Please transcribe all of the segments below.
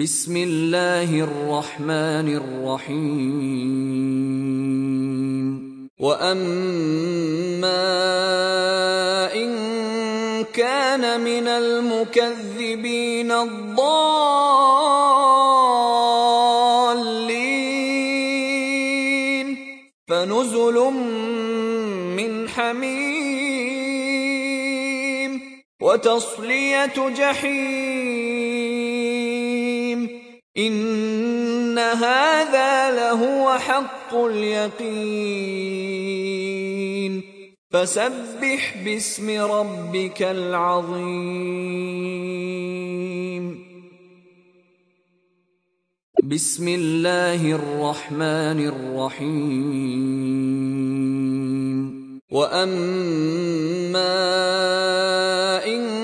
بسم الله الرحمن الرحيم. وأما إن كان من المكذبين الضالين. فنزل من حميم. وتصلية جحيم. ان هذا لهو حق اليقين فسبح باسم ربك العظيم بسم الله الرحمن الرحيم واما ان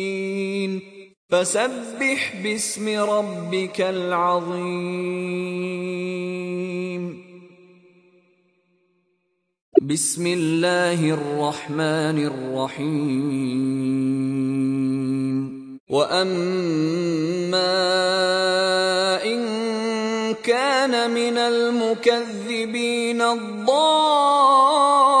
فسبح باسم ربك العظيم. بسم الله الرحمن الرحيم. وأما إن كان من المكذبين الضالين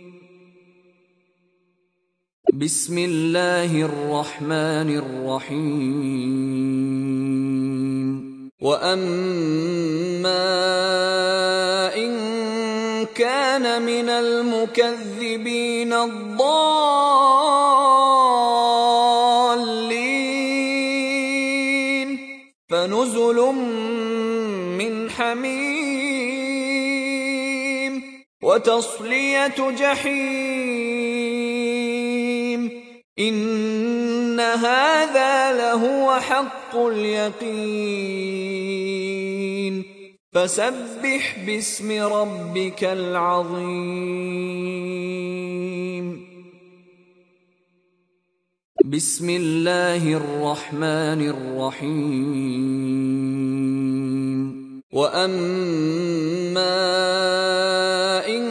بسم الله الرحمن الرحيم. وأما إن كان من المكذبين الضالين. فنزل من حميم. وتصلية جحيم. إن هذا لهو حق اليقين. فسبح باسم ربك العظيم. بسم الله الرحمن الرحيم. وأما إن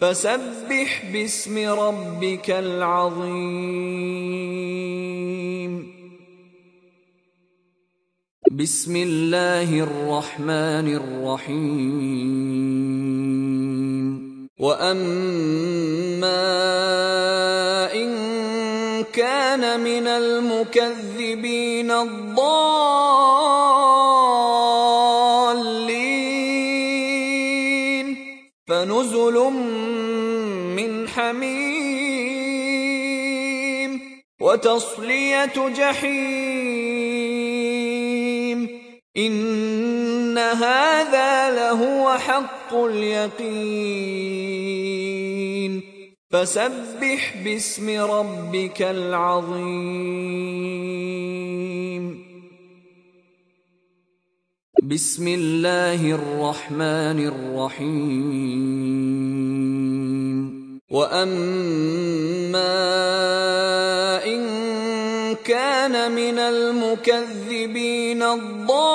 فسبح باسم ربك العظيم. بسم الله الرحمن الرحيم. وأما إن كان من المكذبين الضالين وتصلية جحيم. إن هذا لهو حق اليقين. فسبح باسم ربك العظيم. بسم الله الرحمن الرحيم. واما ان كان من المكذبين الضالين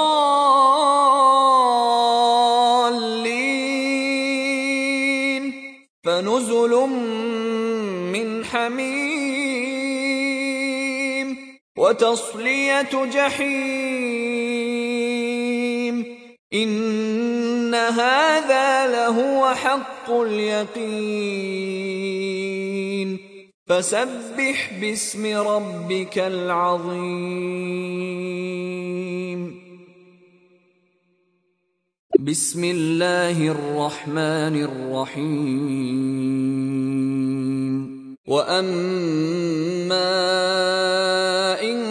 فنزل من حميم وتصلية جحيم إن هذا لهو حق اليقين. فسبح باسم ربك العظيم. بسم الله الرحمن الرحيم. وأما إن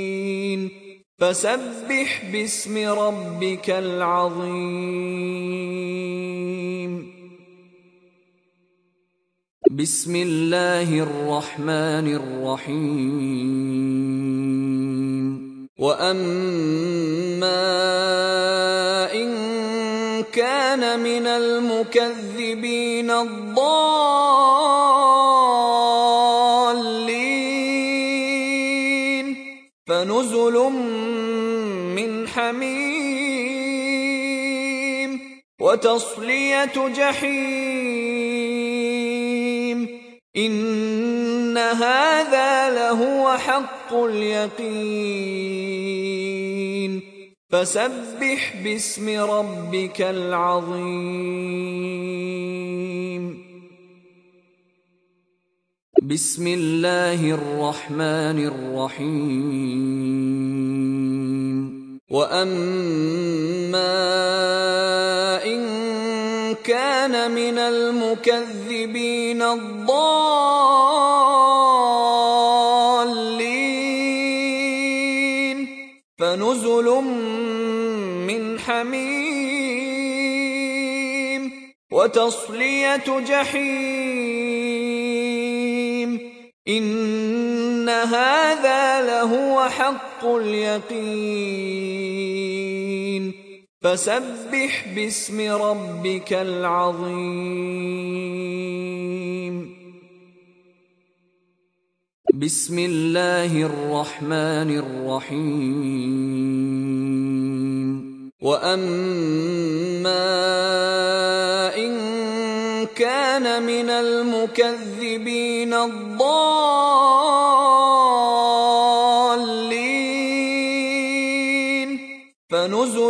فسبح باسم ربك العظيم. بسم الله الرحمن الرحيم. وأما إن كان من المكذبين الضالين وتصلية جحيم. إن هذا لهو حق اليقين. فسبح باسم ربك العظيم. بسم الله الرحمن الرحيم. واما ان كان من المكذبين الضالين فنزل من حميم وتصليه جحيم ان هذا لهو حق اليقين فسبح باسم ربك العظيم بسم الله الرحمن الرحيم واما ان كان من المكذبين الضالين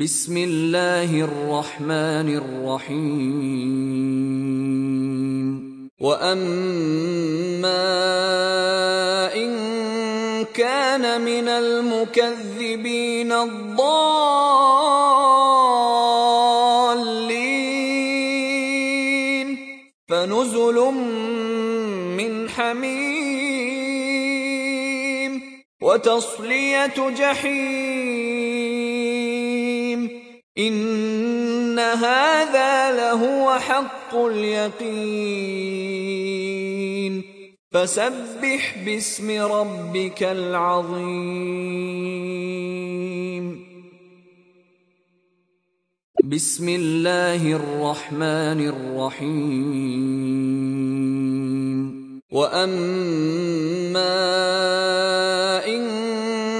بسم الله الرحمن الرحيم. وأما إن كان من المكذبين الضالين. فنزل من حميم. وتصلية جحيم. إن هذا لهو حق اليقين. فسبح باسم ربك العظيم. بسم الله الرحمن الرحيم. وأما إن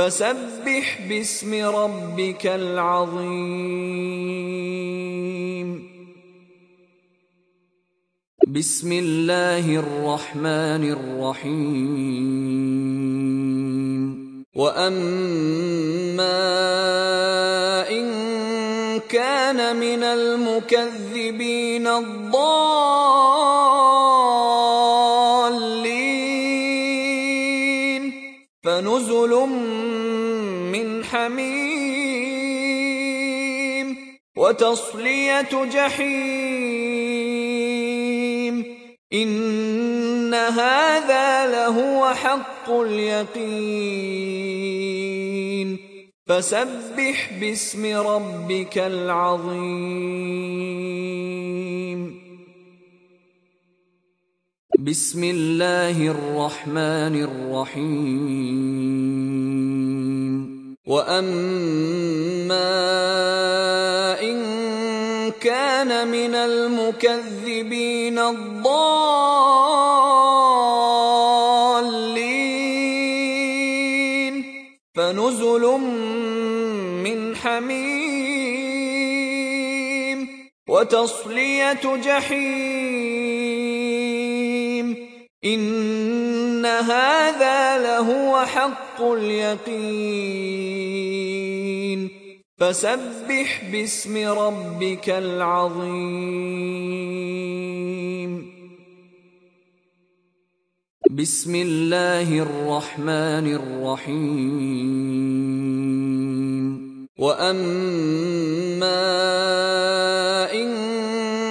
فسبح باسم ربك العظيم. بسم الله الرحمن الرحيم. وأما إن كان من المكذبين الضالين فنزل من وتصلية جحيم. إن هذا لهو حق اليقين. فسبح باسم ربك العظيم. بسم الله الرحمن الرحيم. واما ان كان من المكذبين الضالين فنزل حميم وتصليه جحيم ان هذا لهو حق اليقين فسبح باسم ربك العظيم بسم الله الرحمن الرحيم واما ان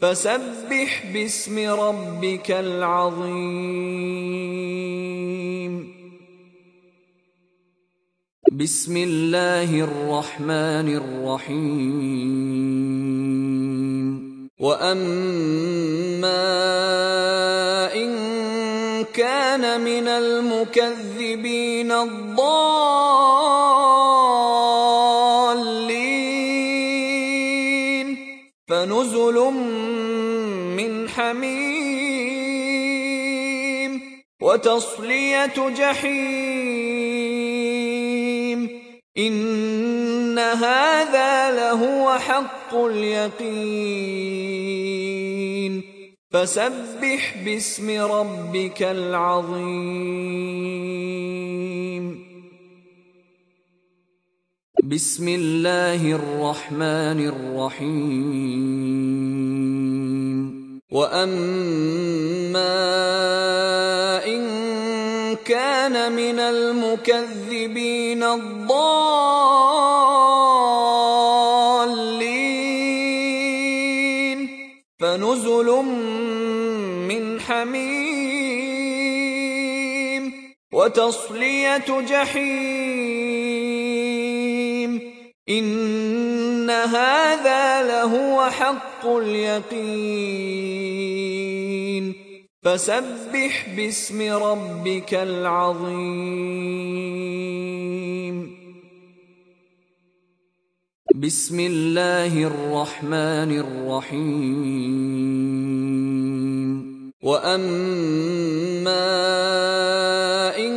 فسبح باسم ربك العظيم. بسم الله الرحمن الرحيم. وأما إن كان من المكذبين الضالين فنزل من حميم وتصلية جحيم. إن هذا لهو حق اليقين. فسبح باسم ربك العظيم. بسم الله الرحمن الرحيم. واما ان كان من المكذبين الضالين فنزل حميم وتصليه جحيم ان هذا لهو حق اليقين فسبح باسم ربك العظيم بسم الله الرحمن الرحيم واما ان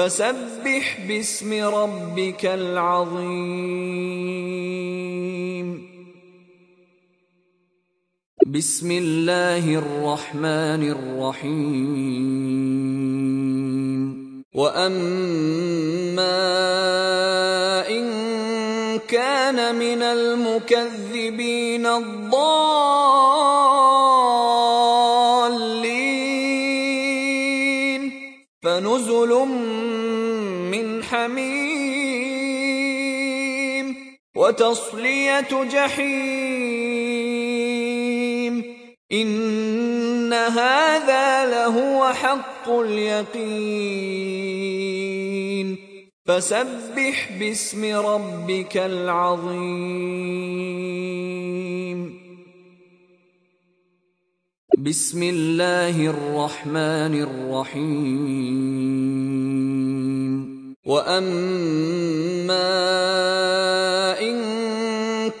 فسبح باسم ربك العظيم. بسم الله الرحمن الرحيم. وأما إن كان من المكذبين الضالين وتصلية جحيم. إن هذا لهو حق اليقين. فسبح باسم ربك العظيم. بسم الله الرحمن الرحيم. واما ان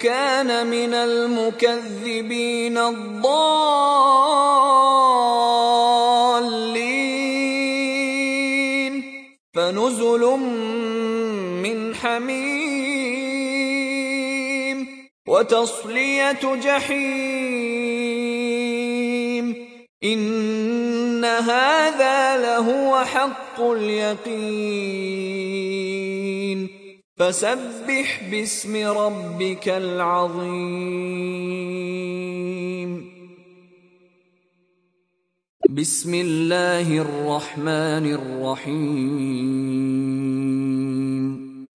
كان من المكذبين الضالين فنزل من حميم وتصليه جحيم ان هذا لهو حق اليقين فسبح باسم ربك العظيم بسم الله الرحمن الرحيم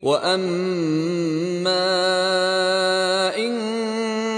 واما ان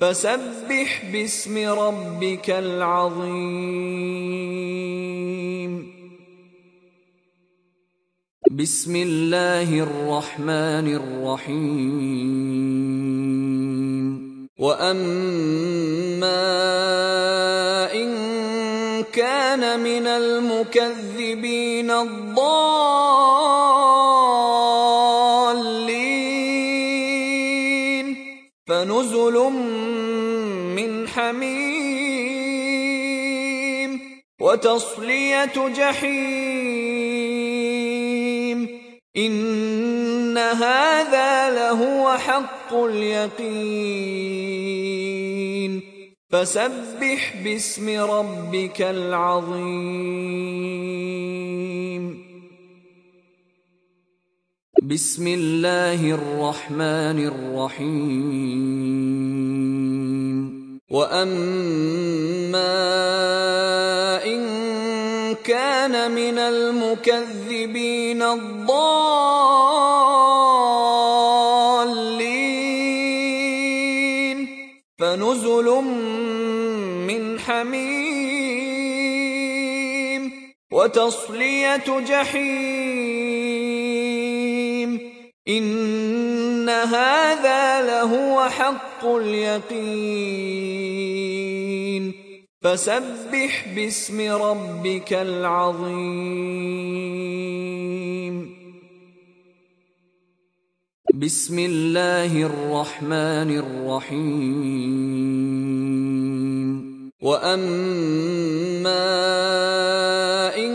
فسبح باسم ربك العظيم. بسم الله الرحمن الرحيم. وأما إن كان من المكذبين الضالين فنزل من حميم وتصلية جحيم. إن هذا لهو حق اليقين. فسبح باسم ربك العظيم. بسم الله الرحمن الرحيم. واما ان كان من المكذبين الضالين فنزل من حميم وتصليه جحيم ان هذا لهو حق اليقين فسبح باسم ربك العظيم بسم الله الرحمن الرحيم واما ان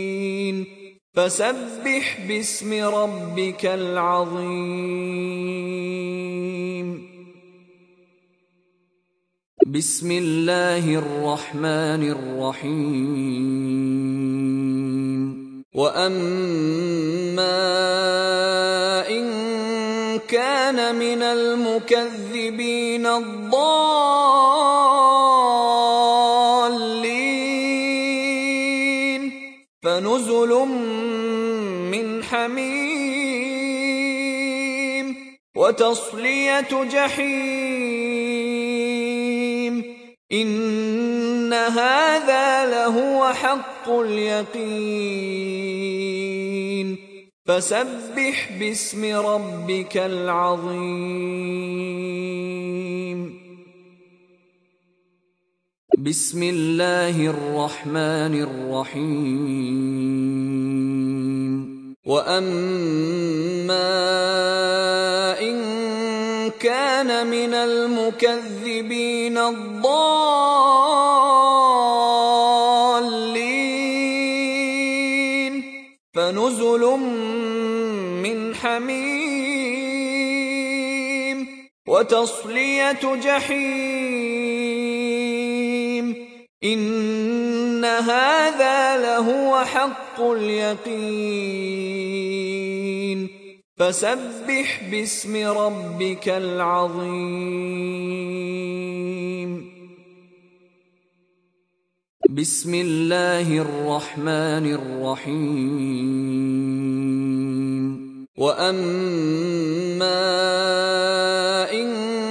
فسبح باسم ربك العظيم. بسم الله الرحمن الرحيم. وأما إن كان من المكذبين الضالين وتصلية جحيم. إن هذا لهو حق اليقين. فسبح باسم ربك العظيم. بسم الله الرحمن الرحيم. واما ان كان من المكذبين الضالين فنزل من حميم وتصليه جحيم ان هذا لهو حق اليقين فسبح باسم ربك العظيم بسم الله الرحمن الرحيم واما ان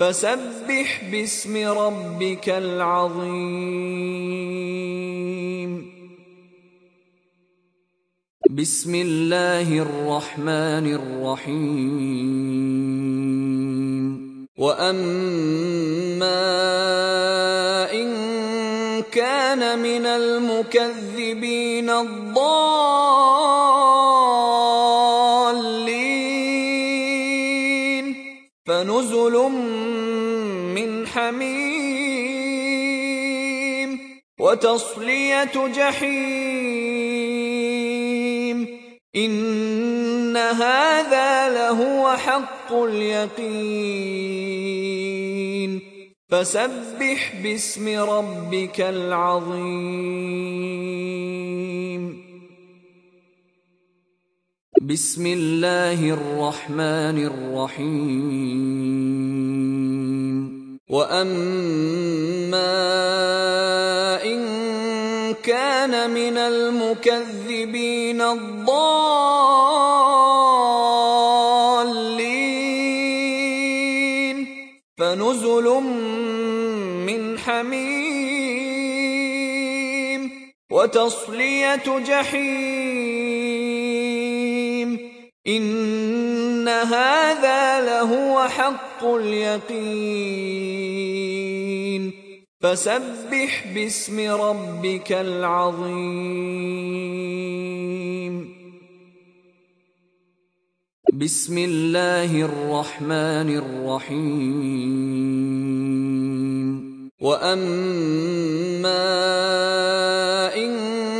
فسبح باسم ربك العظيم. بسم الله الرحمن الرحيم. وأما إن كان من المكذبين الضالين وتصلية جحيم. إن هذا لهو حق اليقين. فسبح باسم ربك العظيم. بسم الله الرحمن الرحيم. واما ان كان من المكذبين الضالين فنزل من حميم وتصليه جحيم ان هذا لهو حق اليقين فسبح باسم ربك العظيم بسم الله الرحمن الرحيم واما ان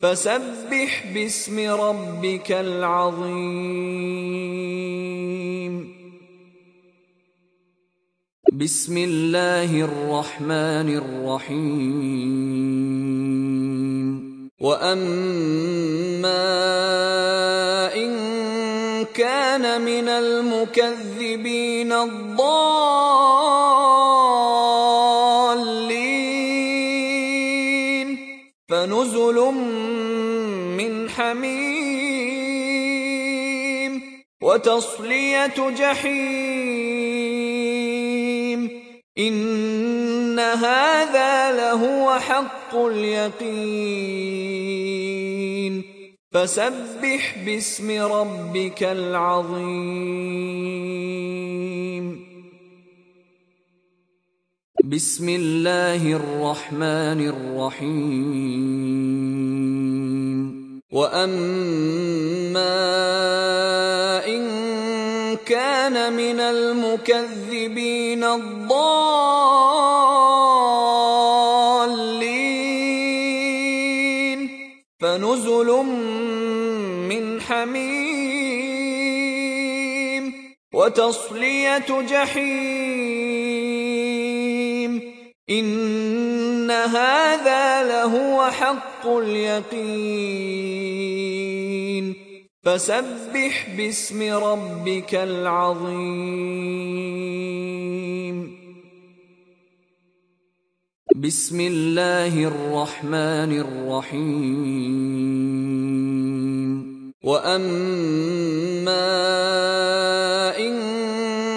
فسبح باسم ربك العظيم. بسم الله الرحمن الرحيم. وأما إن كان من المكذبين الضالين فنزل وتصلية جحيم. إن هذا لهو حق اليقين. فسبح باسم ربك العظيم. بسم الله الرحمن الرحيم. واما ان كان من المكذبين الضالين فنزل من حميم وتصلية جحيم إن هذا لهو حق اليقين فسبح باسم ربك العظيم بسم الله الرحمن الرحيم واما ان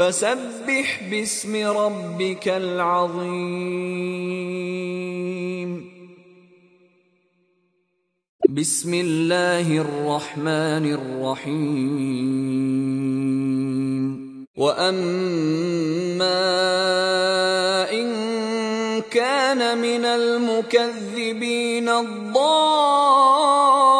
فسبح باسم ربك العظيم. بسم الله الرحمن الرحيم. وأما إن كان من المكذبين الضالين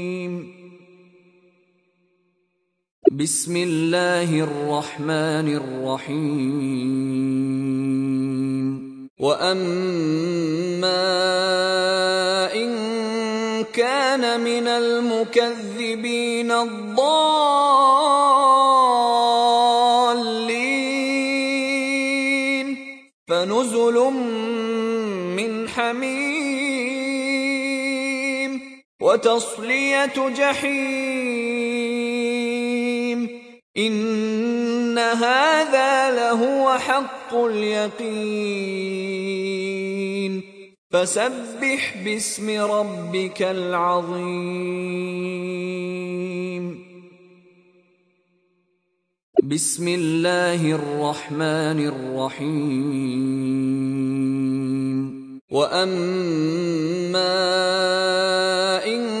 بسم الله الرحمن الرحيم. وأما إن كان من المكذبين الضالين. فنزل من حميم. وتصلية جحيم. ان هذا لهو حق اليقين فسبح باسم ربك العظيم بسم الله الرحمن الرحيم واما ان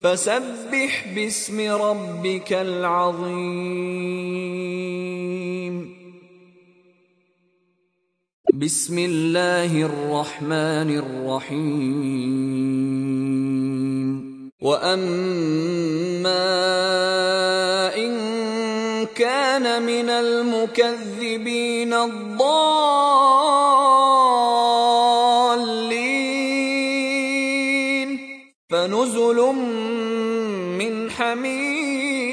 فسبح باسم ربك العظيم. بسم الله الرحمن الرحيم. وأما إن كان من المكذبين الضالين فنزل من حميم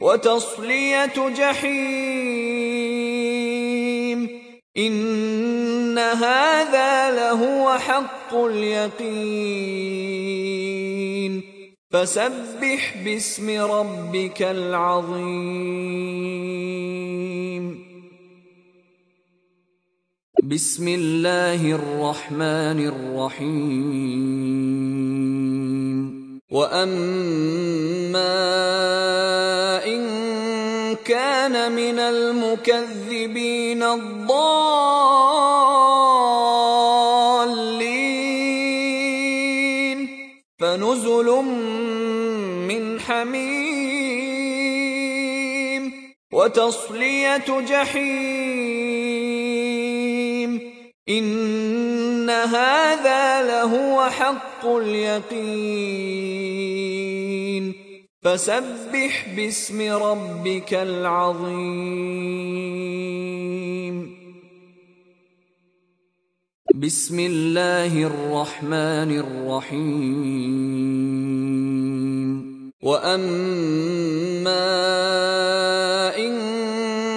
وتصلية جحيم. إن هذا لهو حق اليقين. فسبح باسم ربك العظيم. بسم الله الرحمن الرحيم. واما ان كان من المكذبين الضالين فنزل من حميم وتصليه جحيم ان هذا لهو حق اليقين فسبح باسم ربك العظيم بسم الله الرحمن الرحيم واما ان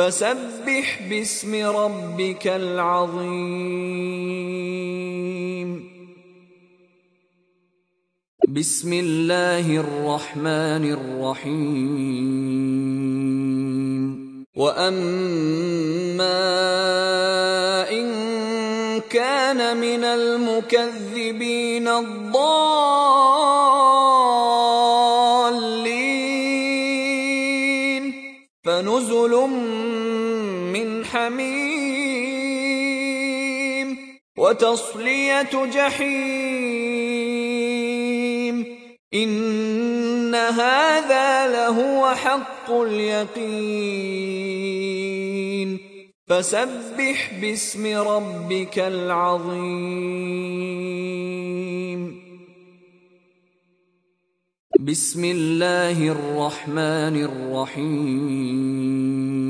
فسبح باسم ربك العظيم. بسم الله الرحمن الرحيم. وأما إن كان من المكذبين الضالين فنزل حميم وتصلية جحيم. إن هذا لهو حق اليقين. فسبح باسم ربك العظيم. بسم الله الرحمن الرحيم.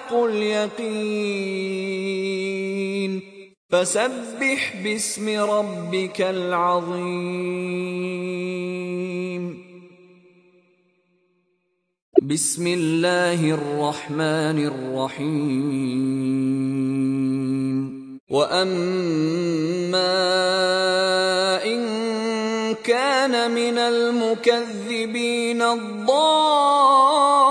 حق اليقين. فسبح باسم ربك العظيم. بسم الله الرحمن الرحيم. وأما إن كان من المكذبين الضالين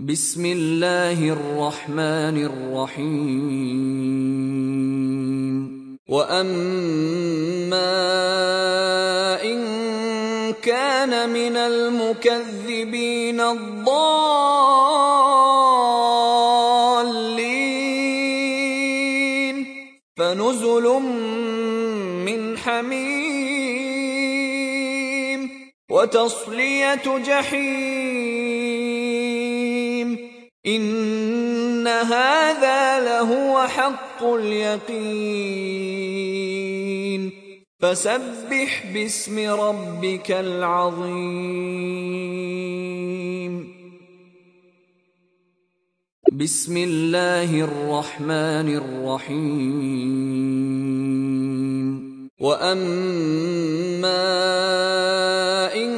بسم الله الرحمن الرحيم. وأما إن كان من المكذبين الضالين. فنزل حميم. وتصلية جحيم. ان هذا لهو حق اليقين فسبح باسم ربك العظيم بسم الله الرحمن الرحيم واما ان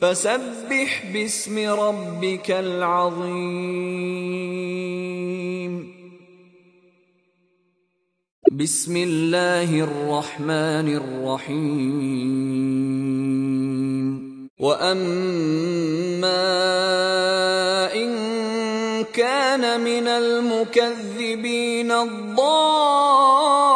فسبح باسم ربك العظيم. بسم الله الرحمن الرحيم. وأما إن كان من المكذبين الضالين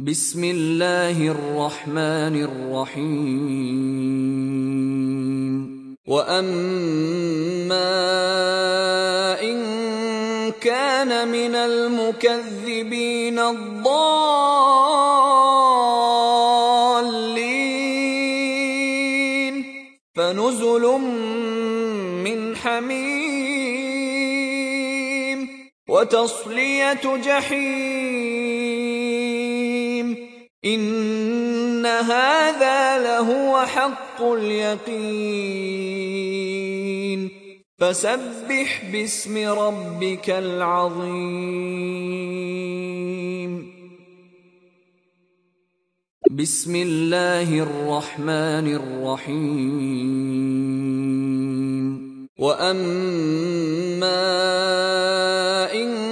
بسم الله الرحمن الرحيم. وأما إن كان من المكذبين الضالين. فنزل من حميم. وتصلية جحيم. ان هذا لهو حق اليقين فسبح باسم ربك العظيم بسم الله الرحمن الرحيم واما ان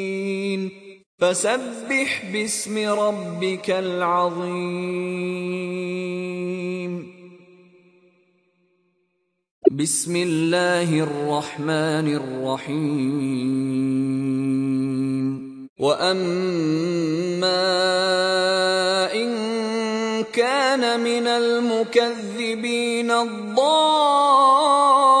فسبح باسم ربك العظيم. بسم الله الرحمن الرحيم. وأما إن كان من المكذبين الضالين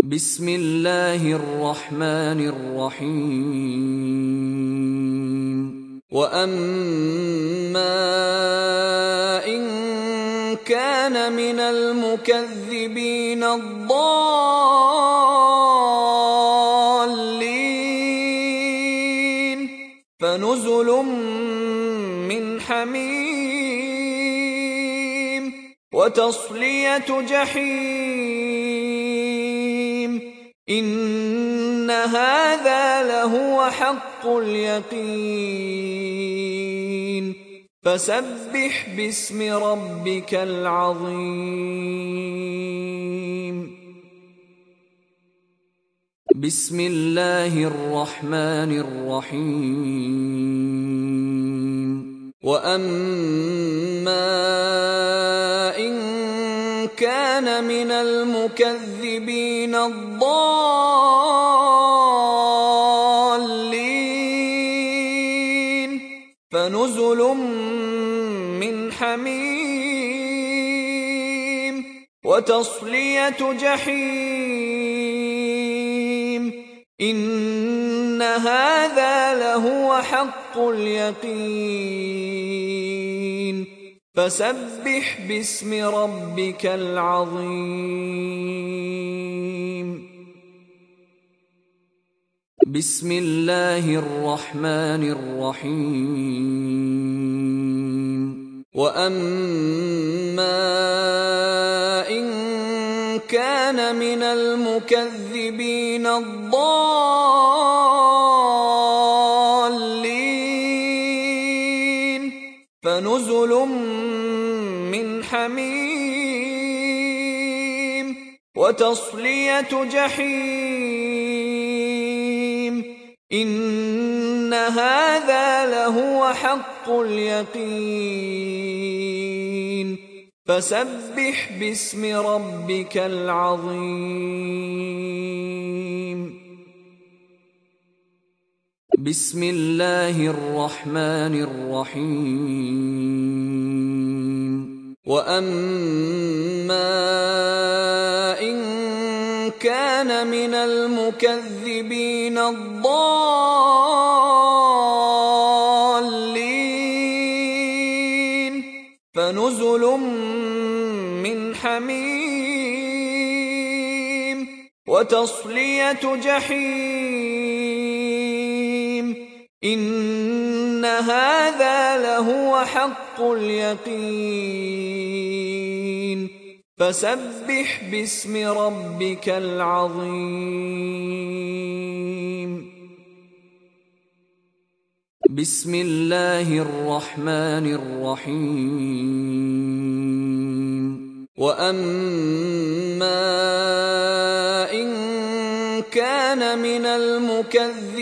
بسم الله الرحمن الرحيم. وأما إن كان من المكذبين الضالين. فنزل من حميم. وتصلية جحيم. ان هذا لهو حق اليقين فسبح باسم ربك العظيم بسم الله الرحمن الرحيم واما ان كان من المكذبين الضالين. فنزل من حميم وتصلية جحيم. إن هذا لهو حق اليقين. فسبح باسم ربك العظيم. بسم الله الرحمن الرحيم. وأما إن كان من المكذبين الضالين فنزل وتصلية جحيم. إن هذا لهو حق اليقين. فسبح باسم ربك العظيم. بسم الله الرحمن الرحيم. واما ان كان من المكذبين الضالين فنزل من حميم وتصليه جحيم ان هذا لهو حق اليقين فسبح باسم ربك العظيم بسم الله الرحمن الرحيم واما ان كان من المكذبين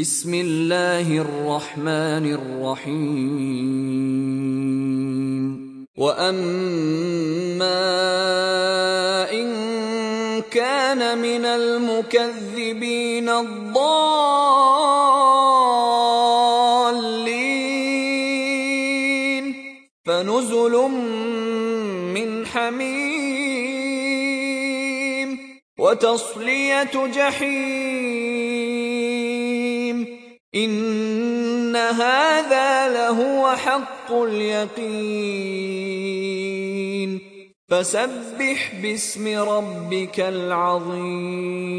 بسم الله الرحمن الرحيم. وأما إن كان من المكذبين الضالين. فنزل من حميم. وتصلية جحيم. ان هذا لهو حق اليقين فسبح باسم ربك العظيم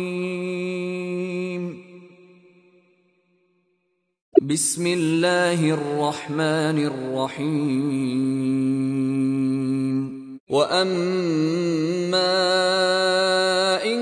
بسم الله الرحمن الرحيم واما ان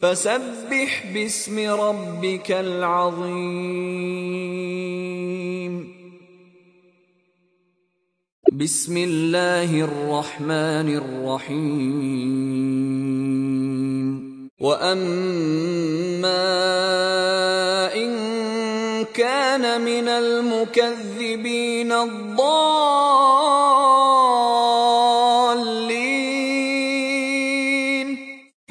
فسبح باسم ربك العظيم. بسم الله الرحمن الرحيم. وأما إن كان من المكذبين الضالين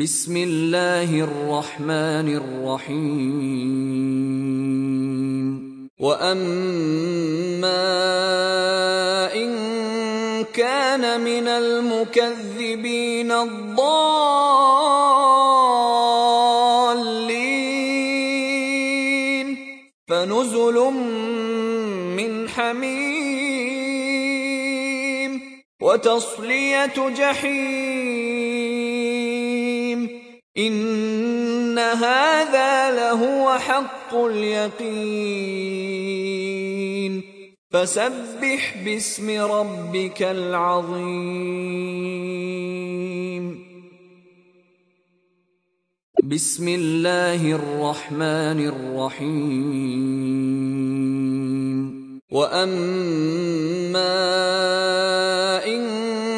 بسم الله الرحمن الرحيم. وأما إن كان من المكذبين الضالين. فنزل من حميم. وتصلية جحيم. إن هذا لهو حق اليقين. فسبح باسم ربك العظيم. بسم الله الرحمن الرحيم. وأما إن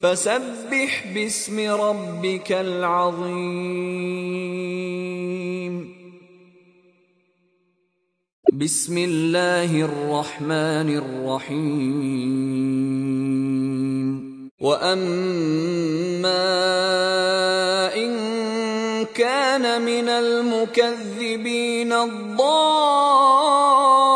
فسبح باسم ربك العظيم. بسم الله الرحمن الرحيم. وأما إن كان من المكذبين الضالين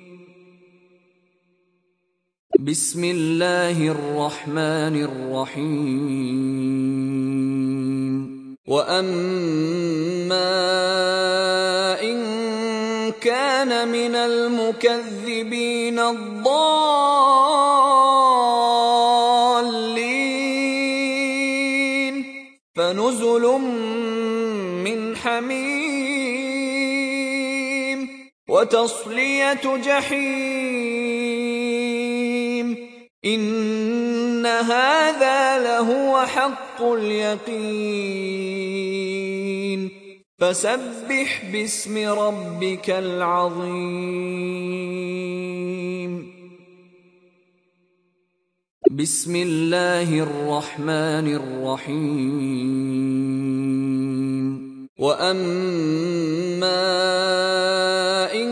بسم الله الرحمن الرحيم. واما ان كان من المكذبين الضالين. فنزل من حميم. وتصليه جحيم. ان هذا لهو حق اليقين فسبح باسم ربك العظيم بسم الله الرحمن الرحيم واما ان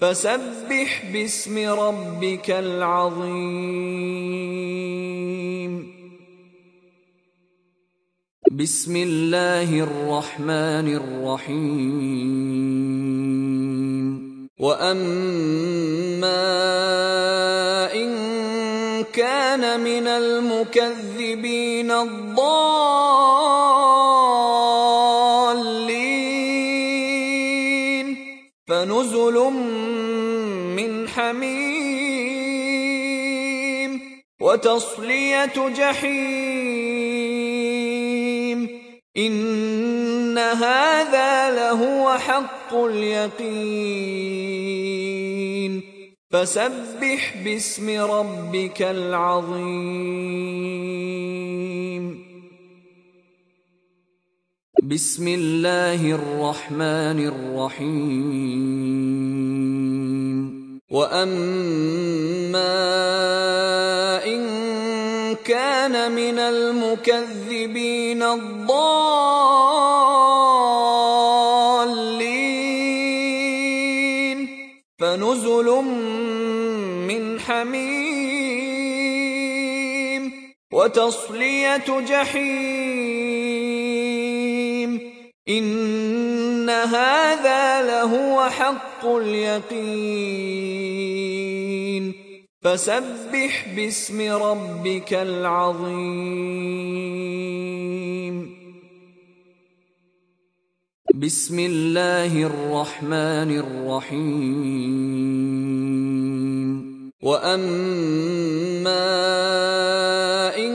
فسبح باسم ربك العظيم. بسم الله الرحمن الرحيم. وأما إن كان من المكذبين الضالين فنزل من حميم وتصلية جحيم. إن هذا لهو حق اليقين. فسبح باسم ربك العظيم. بسم الله الرحمن الرحيم. واما ان كان من المكذبين الضالين. فنزل من حميم. وتصليه جحيم. ان هذا لهو حق اليقين فسبح باسم ربك العظيم بسم الله الرحمن الرحيم واما ان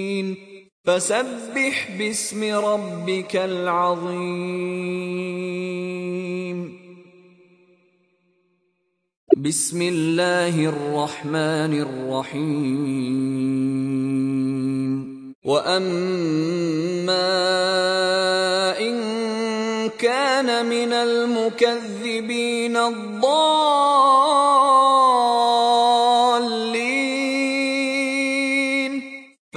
فسبح باسم ربك العظيم. بسم الله الرحمن الرحيم. وأما إن كان من المكذبين الضالين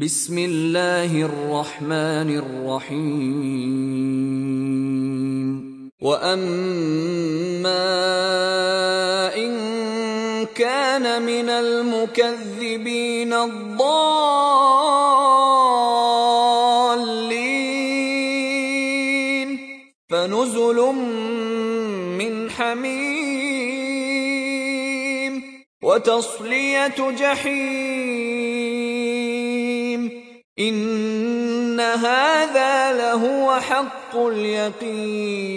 بسم الله الرحمن الرحيم. وأما إن كان من المكذبين الضالين. فنزل من حميم. وتصلية جحيم. ان هذا لهو حق اليقين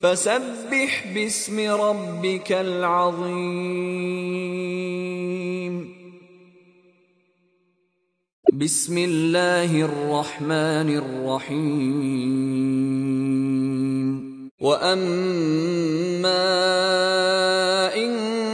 فسبح باسم ربك العظيم بسم الله الرحمن الرحيم واما ان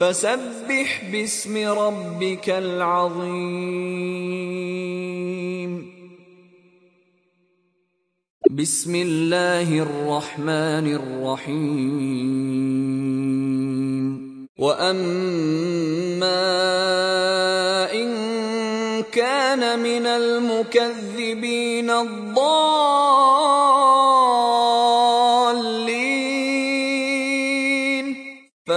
فسبح باسم ربك العظيم. بسم الله الرحمن الرحيم. وأما إن كان من المكذبين الضالين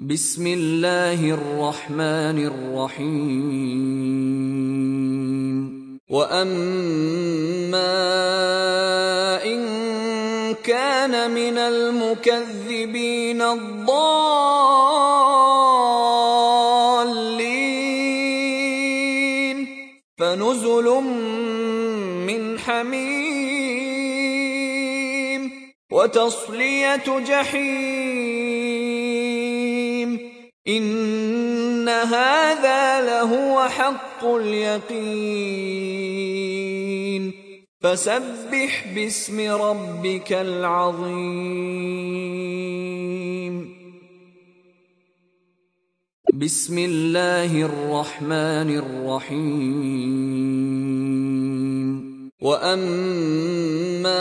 بسم الله الرحمن الرحيم. وأما إن كان من المكذبين الضالين. فنزل من حميم. وتصلية جحيم. ان هذا لهو حق اليقين فسبح باسم ربك العظيم بسم الله الرحمن الرحيم واما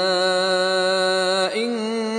ان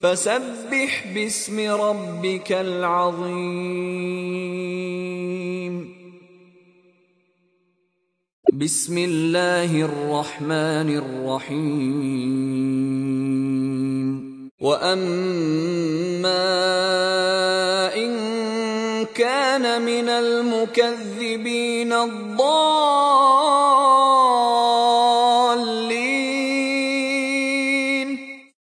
فسبح باسم ربك العظيم. بسم الله الرحمن الرحيم. وأما إن كان من المكذبين الضالين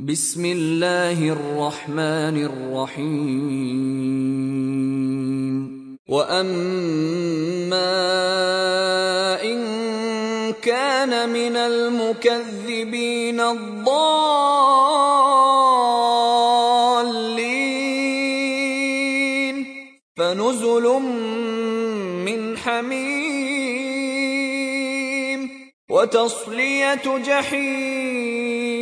بسم الله الرحمن الرحيم واما ان كان من المكذبين الضالين فنزل من حميم وتصليه جحيم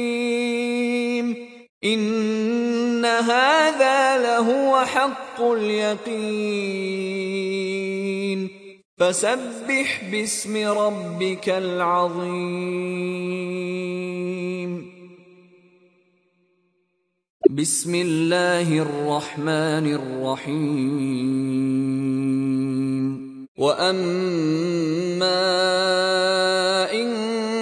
ان هذا لهو حق اليقين فسبح باسم ربك العظيم بسم الله الرحمن الرحيم واما ان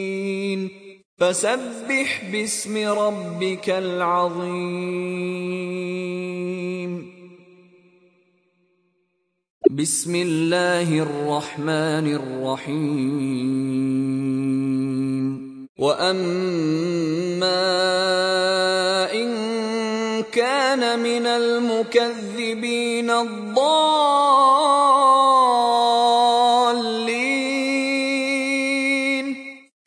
فسبح باسم ربك العظيم. بسم الله الرحمن الرحيم. وأما إن كان من المكذبين الضالين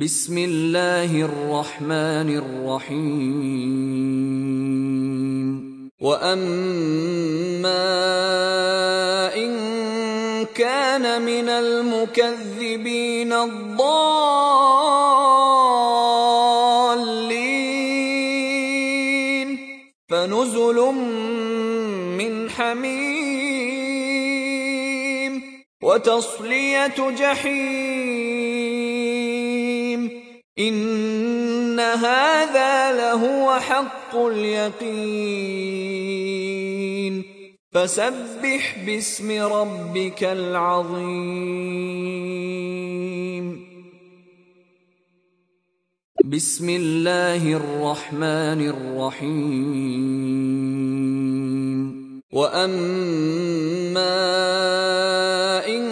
بسم الله الرحمن الرحيم. وأما إن كان من المكذبين الضالين. فنزل من حميم. وتصلية جحيم. إن هذا لهو حق اليقين. فسبح باسم ربك العظيم. بسم الله الرحمن الرحيم. وأما إن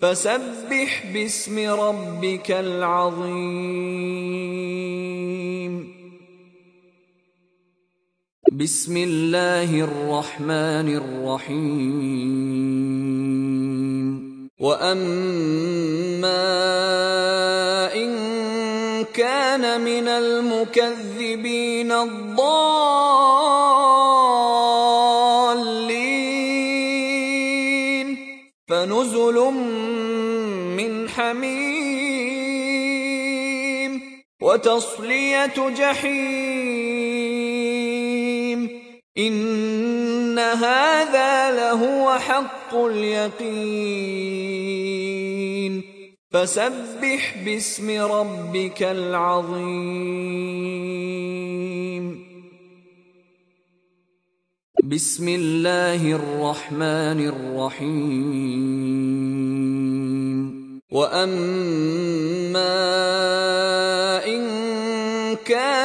فسبح باسم ربك العظيم. بسم الله الرحمن الرحيم. وأما إن كان من المكذبين الضالين فنزل وتصلية جحيم. إن هذا لهو حق اليقين. فسبح باسم ربك العظيم. بسم الله الرحمن الرحيم. واما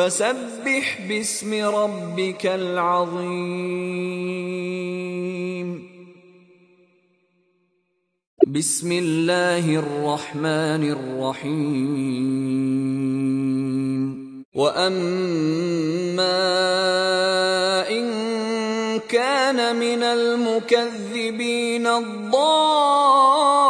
فسبح باسم ربك العظيم. بسم الله الرحمن الرحيم. وأما إن كان من المكذبين الضالين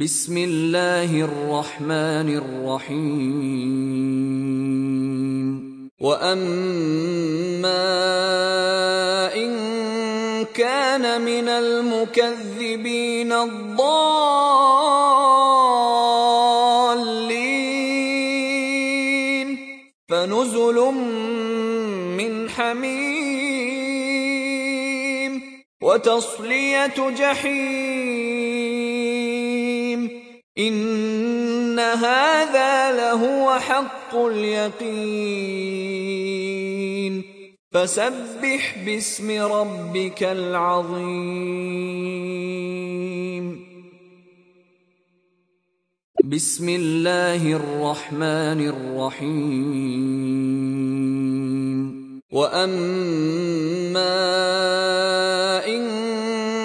بسم الله الرحمن الرحيم. واما ان كان من المكذبين الضالين. فنزل من حميم. وتصليه جحيم. ان هذا لهو حق اليقين فسبح باسم ربك العظيم بسم الله الرحمن الرحيم واما ان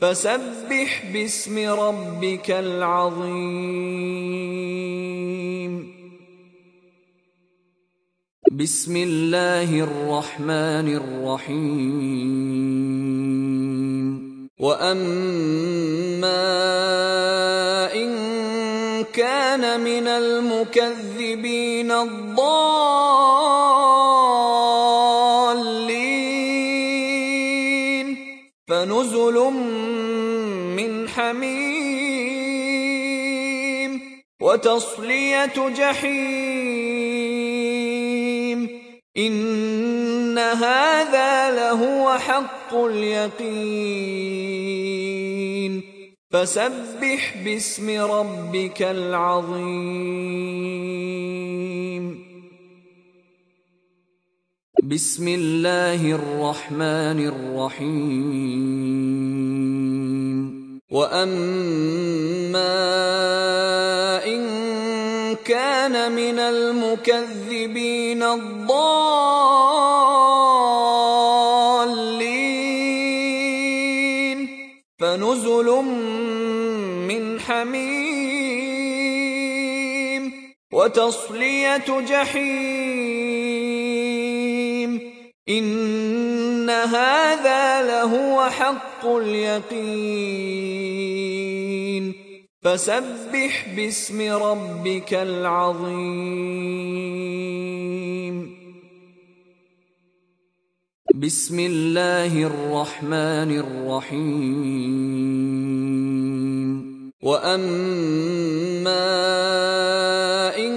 فسبح باسم ربك العظيم. بسم الله الرحمن الرحيم. وأما إن كان من المكذبين الضالين فنزل من حميم وتصلية جحيم. إن هذا لهو حق اليقين. فسبح باسم ربك العظيم. بسم الله الرحمن الرحيم. واما ان كان من المكذبين الضالين. فنزل من حميم. وتصليه جحيم. ان هذا لهو حق اليقين فسبح باسم ربك العظيم بسم الله الرحمن الرحيم واما ان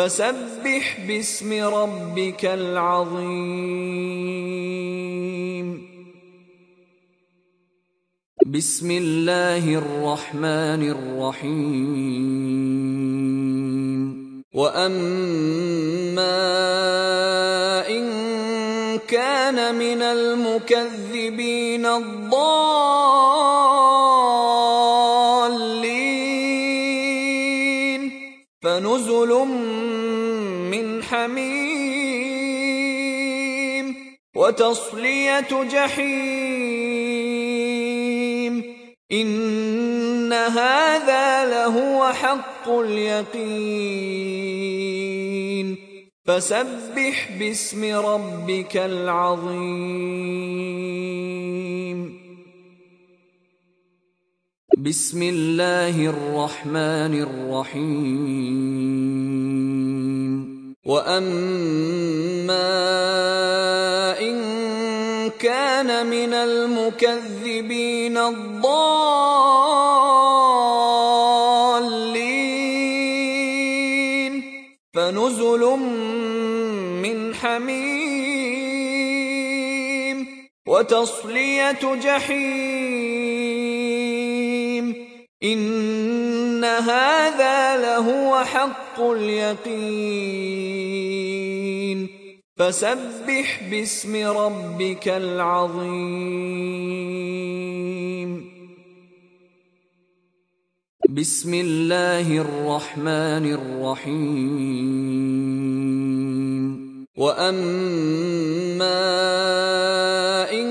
فسبح باسم ربك العظيم. بسم الله الرحمن الرحيم. وأما إن كان من المكذبين الضالين فنزل من حميم وتصلية جحيم إن هذا لهو حق اليقين فسبح باسم ربك العظيم بسم الله الرحمن الرحيم واما ان كان من المكذبين الضالين فنزل حميم وتصلية جحيم إن هذا لهو حق اليقين فسبح باسم ربك العظيم بسم الله الرحمن الرحيم واما ان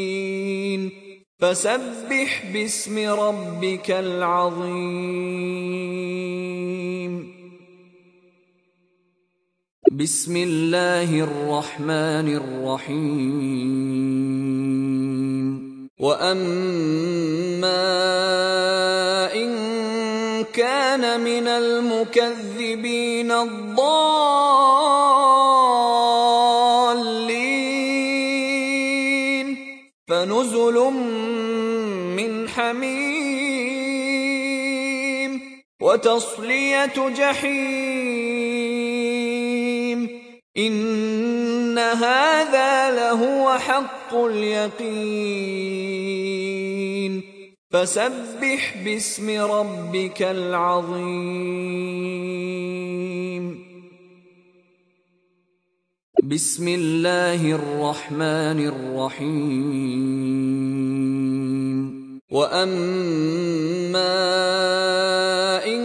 فسبح باسم ربك العظيم. بسم الله الرحمن الرحيم. وأما إن كان من المكذبين الضالين وتصلية جحيم. إن هذا لهو حق اليقين. فسبح باسم ربك العظيم. بسم الله الرحمن الرحيم. واما ان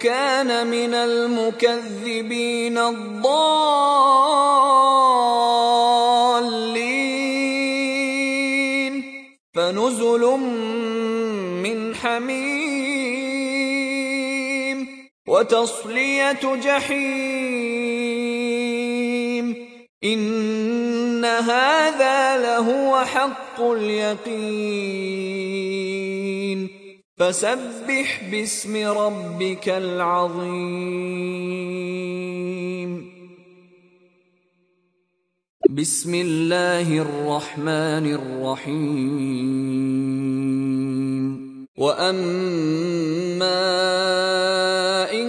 كان من المكذبين الضالين فنزل حميم وتصليه جحيم ان هذا لهو حق اليقين فسبح باسم ربك العظيم بسم الله الرحمن الرحيم واما ان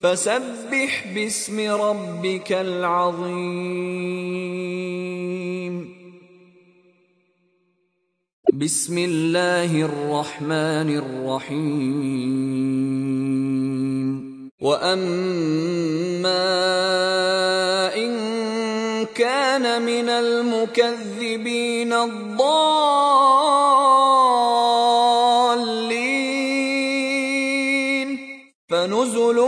فسبح باسم ربك العظيم. بسم الله الرحمن الرحيم. وأما إن كان من المكذبين الضالين فنزل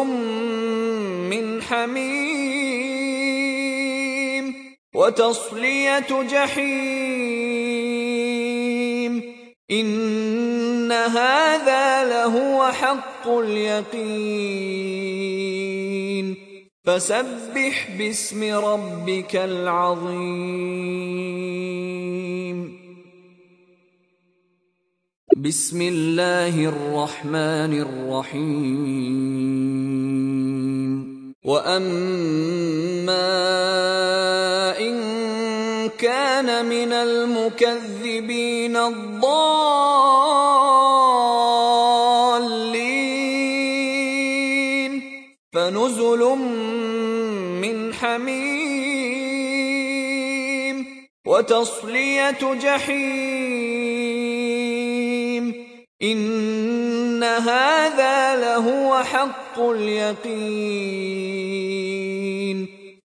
وتصلية جحيم. إن هذا لهو حق اليقين. فسبح باسم ربك العظيم. بسم الله الرحمن الرحيم. واما ان كان من المكذبين الضالين فنزل من حميم وتصليه جحيم ان هذا لهو حق اليقين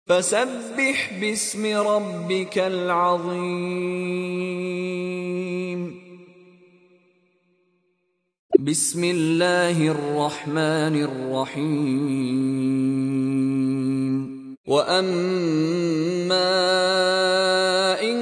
فسبح باسم ربك العظيم بسم الله الرحمن الرحيم واما ان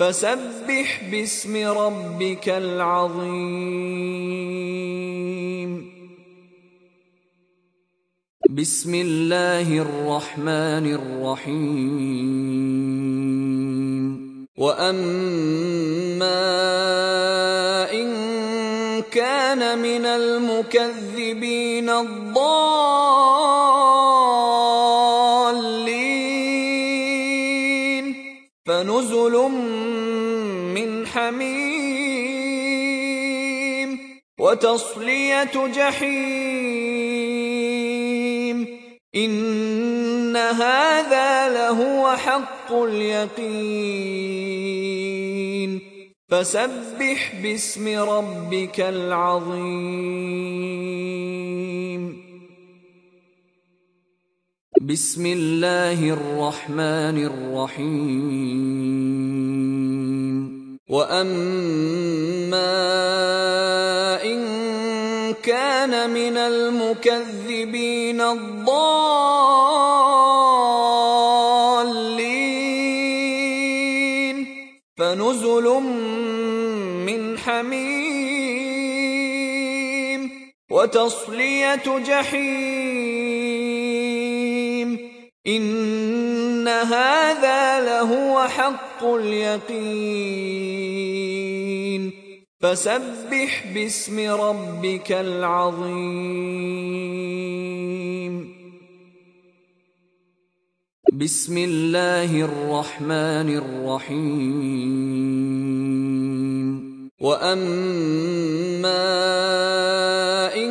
فسبح باسم ربك العظيم. بسم الله الرحمن الرحيم. وأما إن كان من المكذبين الضالين فنزل من وتصلية جحيم. إن هذا لهو حق اليقين. فسبح باسم ربك العظيم. بسم الله الرحمن الرحيم. واما ان كان من المكذبين الضالين فنزل من حميم وتصليه جحيم ان هذا لهو حق اليقين فسبح باسم ربك العظيم بسم الله الرحمن الرحيم واما ان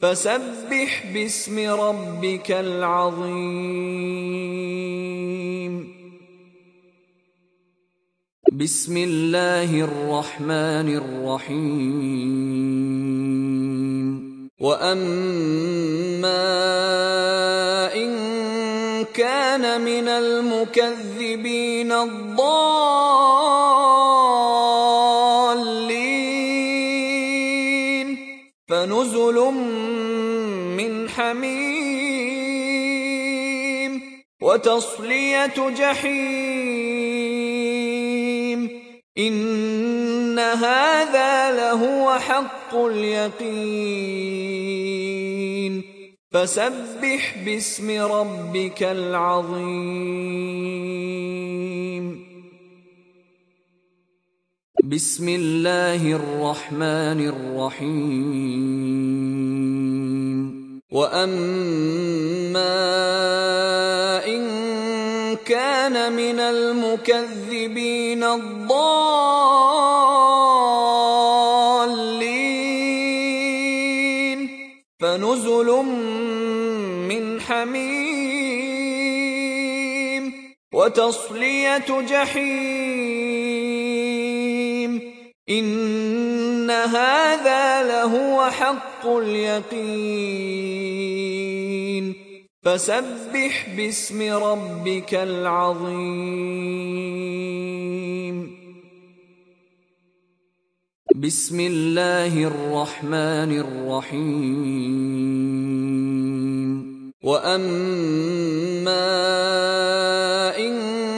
فسبح باسم ربك العظيم. بسم الله الرحمن الرحيم. وأما إن كان من المكذبين الضالين فنزل وتصلية جحيم. إن هذا لهو حق اليقين. فسبح باسم ربك العظيم. بسم الله الرحمن الرحيم. واما ان كان من المكذبين الضالين فنزل من حميم وتصليه جحيم ان هذا لهو حق اليقين فسبح باسم ربك العظيم بسم الله الرحمن الرحيم واما ان